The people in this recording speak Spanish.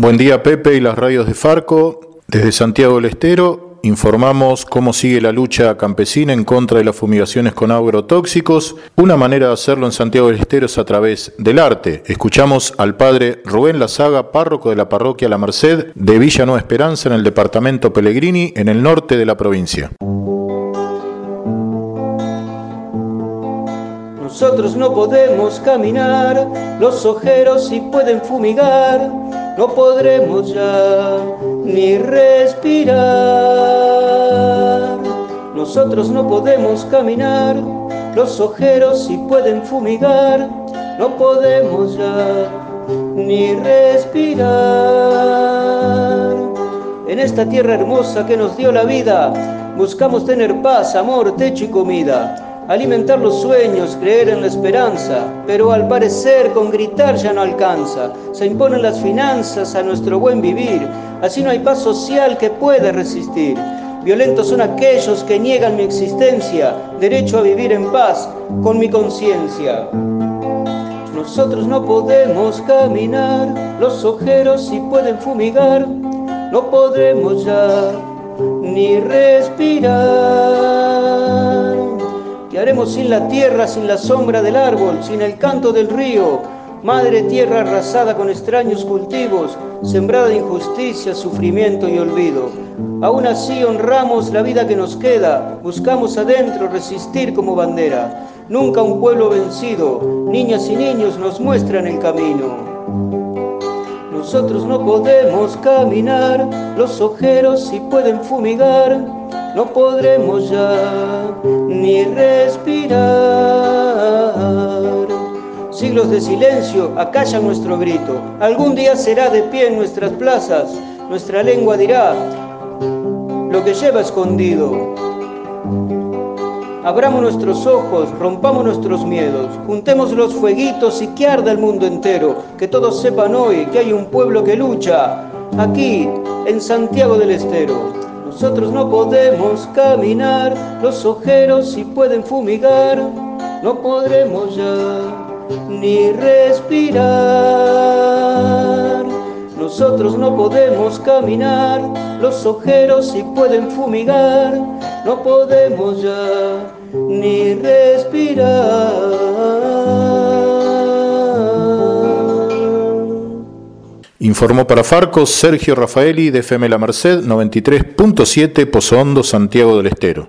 Buen día Pepe y las radios de Farco. Desde Santiago del Estero informamos cómo sigue la lucha campesina en contra de las fumigaciones con agrotóxicos. Una manera de hacerlo en Santiago del Estero es a través del arte. Escuchamos al padre Rubén Lazaga, párroco de la parroquia La Merced de Villa Nueva Esperanza en el departamento Pellegrini, en el norte de la provincia. Nosotros no podemos caminar, los ojeros sí pueden fumigar no podremos ya ni respirar. Nosotros no podemos caminar, los ojeros sí pueden fumigar, no podemos ya ni respirar. En esta tierra hermosa que nos dio la vida, buscamos tener paz, amor, techo y comida alimentar los sueños, creer en la esperanza, pero al parecer con gritar ya no alcanza. Se imponen las finanzas a nuestro buen vivir, así no hay paz social que pueda resistir. Violentos son aquellos que niegan mi existencia, derecho a vivir en paz con mi conciencia. Nosotros no podemos caminar, los ojeros sí pueden fumigar, no podremos ya ni respirar haremos sin la tierra, sin la sombra del árbol, sin el canto del río? Madre tierra arrasada con extraños cultivos, sembrada de injusticia, sufrimiento y olvido. Aún así honramos la vida que nos queda, buscamos adentro resistir como bandera. Nunca un pueblo vencido, niñas y niños nos muestran el camino. Nosotros no podemos caminar, los ojeros sí pueden fumigar, no podremos ya ni respirar. Siglos de silencio acallan nuestro grito. Algún día será de pie en nuestras plazas. Nuestra lengua dirá lo que lleva escondido. Abramos nuestros ojos, rompamos nuestros miedos, juntemos los fueguitos y que arda el mundo entero, que todos sepan hoy que hay un pueblo que lucha, aquí, en Santiago del Estero. Nosotros no podemos caminar, los ojeros si pueden fumigar, no podremos ya ni respirar. Nosotros no podemos caminar, los ojeros si pueden fumigar, no podemos ya ni respirar. Informó para Farco Sergio Rafaeli de FM La Merced 93.7 Pozo Hondo, Santiago del Estero.